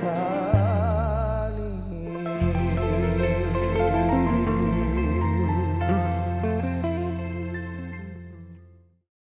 power.